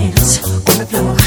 dance on the floor.